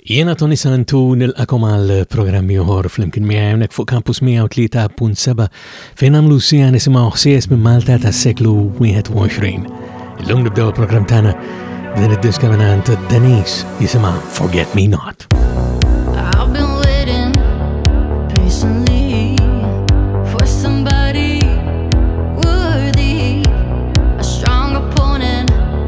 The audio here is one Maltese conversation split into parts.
Jiena Toni Sant u nilqakom għal programm ieħor flimkien miegħi hawnhekk fuq Campus 103.7 fejn nagħmlu sija nisimgħu ħsies minn Malta tas-seklu 21. Illum nibdew il-programm tagħna din id-diska minn Denise jisimha Forget Me Not.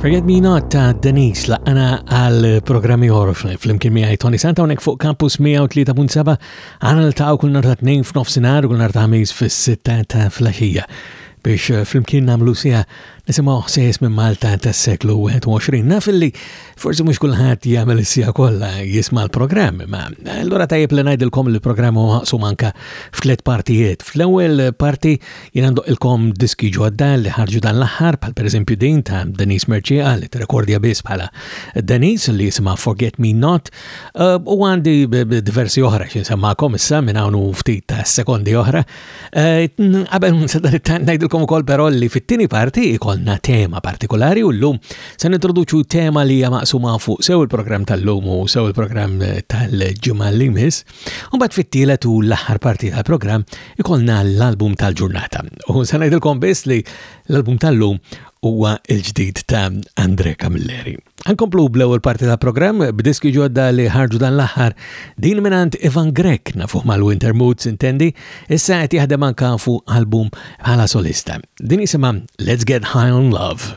Forget Me Not ta' Denise laqqana għal programmi ħorf fl-imkien miħaj Tony Santa unek fuq Campus 103.7 Għana l-taw kull narta t-nejn f'nofsinar u kull narta ħamis fis-sitta ta' flaxija biex eh, flimkien namlu sija nisimaw ħsejs minn Malta ta' seklu 21. Naf li forsi mux kullħat jgħamil sija kolla jisma l-programm, ma l-għura tajib li najdilkom li programm u għaqsu manka f'tlet partijiet. Fl-ewel parti jina il-kom diski ġodda li ħarġu dan l-ħar, pal per eżempju din ta' Denise Merċiqa li t-rekordja bis bħala Denise li jisima Forget Me Not, Eh, u għandi diversi oħra xin semmakom issa minn hawn ftit ta' sekondi oħra. Eh, qabel ngħidilkom ukoll però li fit-tieni parti ikolna tema partikolari u llum se nintroduċu tema li hija maqsuma fuq sew il-programm tal-lum u sew il-programm tal-ġimgħa li miss. U mbagħad fit-tielet u l-aħħar parti tal-programm ikolna l-album tal-ġurnata. U se ngħidilkom biss li l-album tal-lum huwa il-ġdid ta' Andre Camilleri. Għankomplu bl-ewwel parti ta' programm b'diski ġodda li ħarġu dan l-aħħar din minant Ivan Grek nafu mal-Winter Moods intendi, issa qed jaħdem anka fuq album bħala solista. Din jisimha Let's Get High on Love.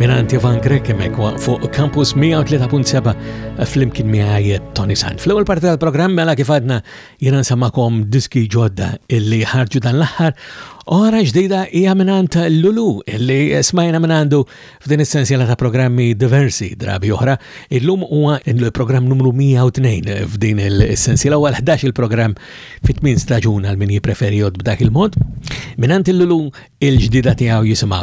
Minant Jovan Grek emmek fuq Campus 103.7 fl-imkien miħaj Tony Sand. fl ewel parti tal-programm mela kif għadna jena nsamakom diski ġodda illi ħarġu dan l ħar Ora ġdida hija minant Lulu illi smajna minandu f'din essenzjala ta' programmi diversi drabi oħra. Illum huwa il-programm numru 102 f'din l-essenzjala u għal-11 il-programm fit min staġun għal min jipreferi b'dak il-mod. Minant il-Lulu il-ġdida tiegħu jisimha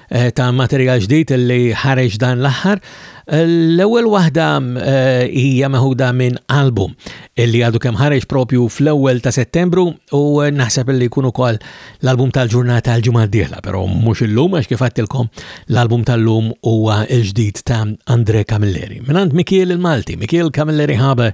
Eh, ta' materjal ġdid li ħareġ dan l-aħħar. Eh, l-ewwel waħda eh, hija meħuda minn album li għadu kemm ħareġ propju fl-ewwel ta' Settembru u naħseb li jkun ukoll l-album tal-ġurnata tal-ġimgħa d-dieħla, però mhux illum għax kif għattilkom l-album tal-lum huwa l-ġdid ta' Andre Camilleri. Minant Mikiel il-Malti, Mikiel Camilleri Haber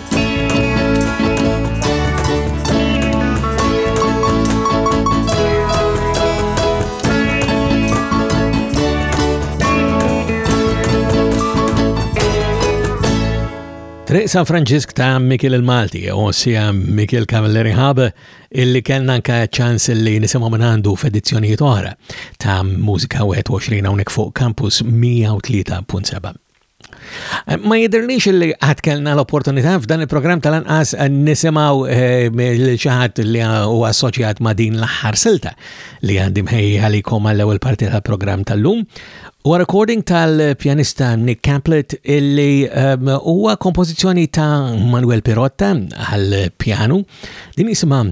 Triq San Franġisk ta' Mikil il-Malti, ossia Mikil Cavallari Hub, illi kellna anka ċans li nisimgħu minn għandu f'edizzjonijiet oħra ta' Mużika 21 hawnhekk fuq Campus 103.7. Ma jidirnix li għatkelna l-opportunità f'dan il-programm tal-anqas nisimaw eh, l-ċaħat li u assoċjat ma' din l-ħar silta li għandim ħejja li koma l-ewel parti tal-programm tal-lum. U recording tal-pjanista Nick Caplet illi ehm, huwa kompożizzjoni ta' Manuel Pirotta għal-pjanu din jisimam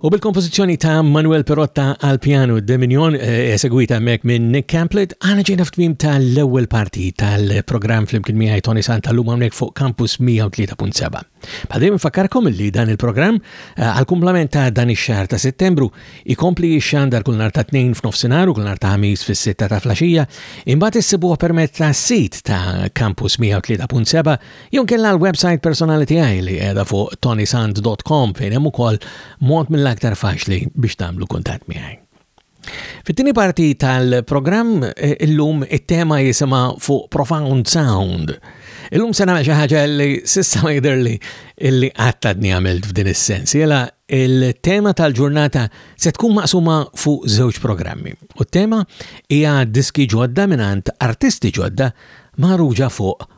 U bil-kompożizzjoni ta' Manuel Perotta għal pjanu De Mignon eh, esegwita hemmhekk minn Nick Camplet, għana ġejna f'tmim tal-ewwel parti tal-programm flimkien miegħi Tony Santa llum hawnhekk fuq Campus 103.7. Bħadejjem infakkarkom li dan il-programm eh, għal kumplament ta' dan ix-xahar ta' Settembru ikompli xandar kull nhar ta' tnejn f'nofsinhar u kull nhar ta' ħamis fis-sitta ta' flaxija, imbagħad issibuha permezz ta' sit ta' Campus 103.7 Jew kella l-website personali tiegħi li qiegħda fuq tonysand.com fejn hemm ukoll mod mill-aktar faċli biex tagħmlu kuntatt miegħi. Fit-tieni parti tal-programm eh, illum it-tema jisimha fuq Profound Sound. Illum se nagħmel xi ħaġa li s'issa ma jidherli illi qatta għamilt f'din is-sens. Jela il-tema tal-ġurnata se tkun maqsuma fuq żewġ programmi. U t-tema hija diski ġodda mingħand artisti ġodda magħruġa fuq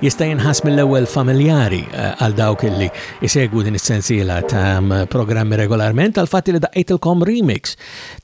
jista' jinħass mill-ewwel familjari eh, għal dawk li jsegwu din is-sensiela ta' mm, programmi regolarment għal fatt li daqqejtilkom remix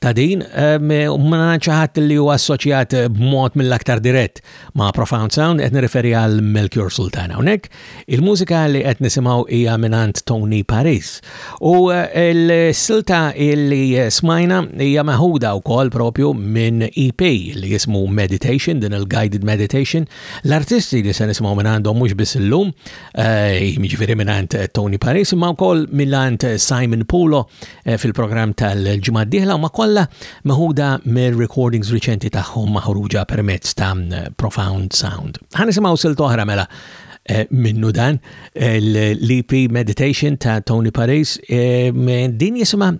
ta' din eh, ma ċaħat li huwa assoċjat b'mod mill-aktar dirett ma' Profound Sound qed nirreferi għal Melchior Sultana. Hawnhekk il-mużika li qed nisimgħu hija minant Tony Paris. U eh, l-silta li smajna hija meħuda wkoll propju minn EP li jismu Meditation din il-Guided Meditation L-artisti li se nisimgħu minn għandhom mhux biss illum, eh, jiġifieri minn għand Tony Paris, imma wkoll minn għand Simon Pulo eh, fil-programm tal-ġimgħa d-dieħla ma kollha meħuda mir-recordings riċenti tagħhom maħruġa permezz ta' Profound Sound. Ħa nisimgħu silt oħra mela eh, minnu dan l-EP Meditation ta' Tony Paris din jisimha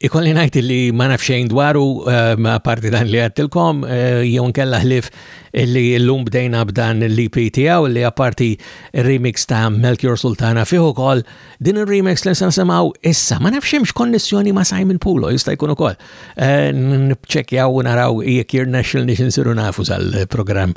Ikolli ngħid li ma naf xejn dwaru ehm, parti dan li għattilkom eh, jew nkella ħlif li llum bdejna b'dan l-EP tiegħu li apparti remix ta' Melchior Sultana fih ukoll din ir-remix li se nisimgħu issa ma nafx hemmx konnessjoni ma' Simon Pulo jista' jkun ukoll. Eh, nibċekjaw u naraw jekk jirnexxil nix insiru nafu sal-programm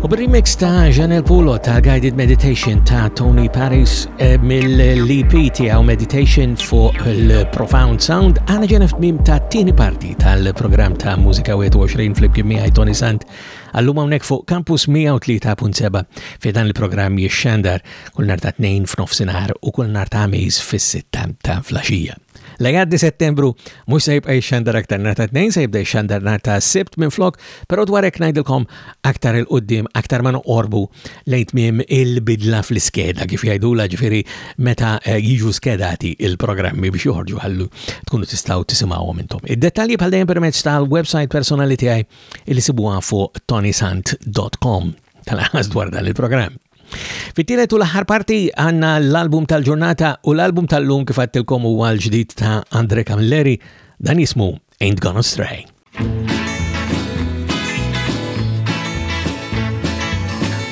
U bir-remix ta' Janel Pulo ta' Guided Meditation ta' Tony Paris eh, mill-LP tiegħu Meditation fuq il-Profound Sound għana ġena f'tmim ta' tieni parti tal-programm ta' Musika 21 fl-imkien miegħi Tony Sant Għallum hawnhekk fuq Campus 103.7 fi dan il-programm jixxandar kull nhar ta' tnejn f'nofsinhar u kull nhar ta' ħamis fis-sitta ta' flaxija. La jgħaddi settembru mhux se jibqa' jixxandar aktar nhar ta' tnejn se jibda jixxandar nhar ta' sibt minn flok, però dwar hekk ngħidilkom aktar il qudiem aktar ma noqorbu lejn tmiem il-bidla fl-iskeda kif jgħidula ġifieri meta eh, jiġu skedati il-programmi biex joħorġu ħallu tkunu tistgħu tisimgħuhom intom. Id-dettalji bħal dejjem permezz tal-website personali tiegħi li sibuha fuq tonisant dot com tal-ħas dwar dan il-programm. Fit-tielet u l-aħħar parti għandna l-album tal-ġurnata u l-album tal-lum kif għattilkom u għal ġdid ta' Andre Camilleri dan jismu Ain't Gonna Stray.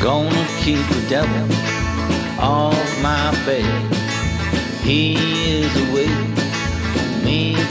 Gonna keep the devil off my bed. He is away.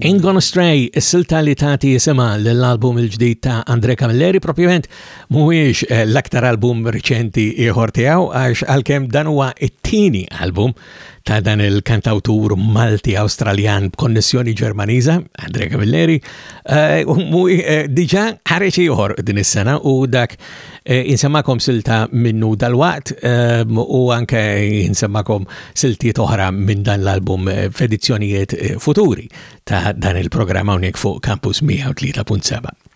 Ain't Gonna Stray, is-silta li tagħti jisimha l-album il-ġdid ta' Andre Camilleri, propjament mhuwiex eh, l-aktar album riċenti ieħor tiegħu għax għalkemm dan huwa it-tieni album ta' dan il-kantawtur Malti Awstraljan b'konnessjoni Ġermaniża, Andrea Camilleri, eh, eh, diġa ħareġ ieħor din is-sena u dak eh, insemmakom silta minnu dal-waqt u anke insemmakom siltiet oħra minn dan l-album f'edizzjonijiet futuri ta' dan il-programm hawnhekk fuq Campus 103.7.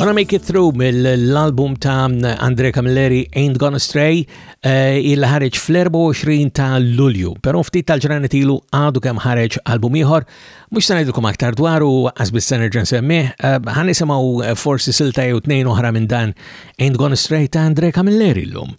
Gonna Make It Through mill-album ta' Andre Camilleri Ain't Gonna Stray eh, il ħareġ fl-24 ta' Lulju, però ftit tal-ġranet ilu għadu kemm ħareġ album ieħor, mhux se ngħidilkom aktar dwaru għaż biss se nerġa' nsemmih, eh, ħanisimgħu eh, forsi silta jew tnejn oħra minn dan Ain't Gonna Stray ta' Andre Camilleri llum.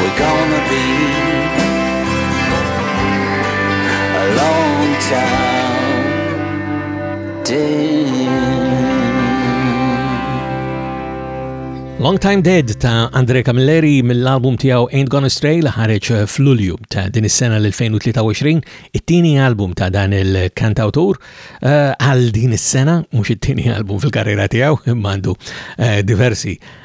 We're gonna be a long time dead. Long Time Dead ta' Andre Camilleri mill-album tiegħu Ain't Gonna Stray li ħareġ f'Lulju ta' din is-sena l-2023, it-tieni album ta' dan il-kantawtur eh, għal din is-sena, mhux it-tieni album fil-karriera tiegħu, imma għandu eh, diversi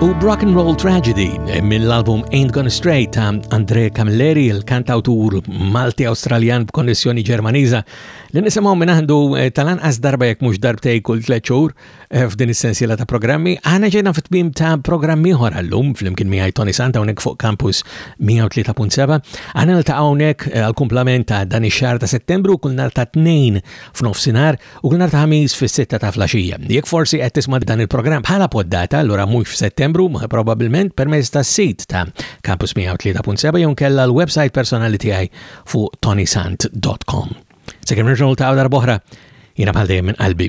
U Rock and Roll Tragedy eh, mill-album Ain't Gonna Stray ta' Andre Camilleri, il-kantautur Malti-Australjan b'konnessjoni Ġermaniża, li nisimgħu minn għandu eh, tal-anqas darba jekk mhux darbtej kull tliet xhur Eh, f'din is-sensiela ta' programmi. Aħna ġejna fit-tmim ta' programmi ieħor għallum flimkien miegħi Tony Santa hawnhekk fuq Campus 103.7. Aħna niltaqgħu hawnhekk eh, għall-kumplament ta' dan ix-xahar ta' Settembru kull nhar ta' tnejn f'nofsinhar u kull nhar ta' ħamis fis-sitta ta' flaxija. Jekk forsi qed tisma' dan il-programm bħala poddata, allura mhux f'Settembru, probabbilment permezz tas-sit ta' Campus 103.7 jew kella l-website personali tiegħi fuq tonysant.com. Sekemm nerġgħu ta' darbohra, jiena bħal dejjem minn qalbi.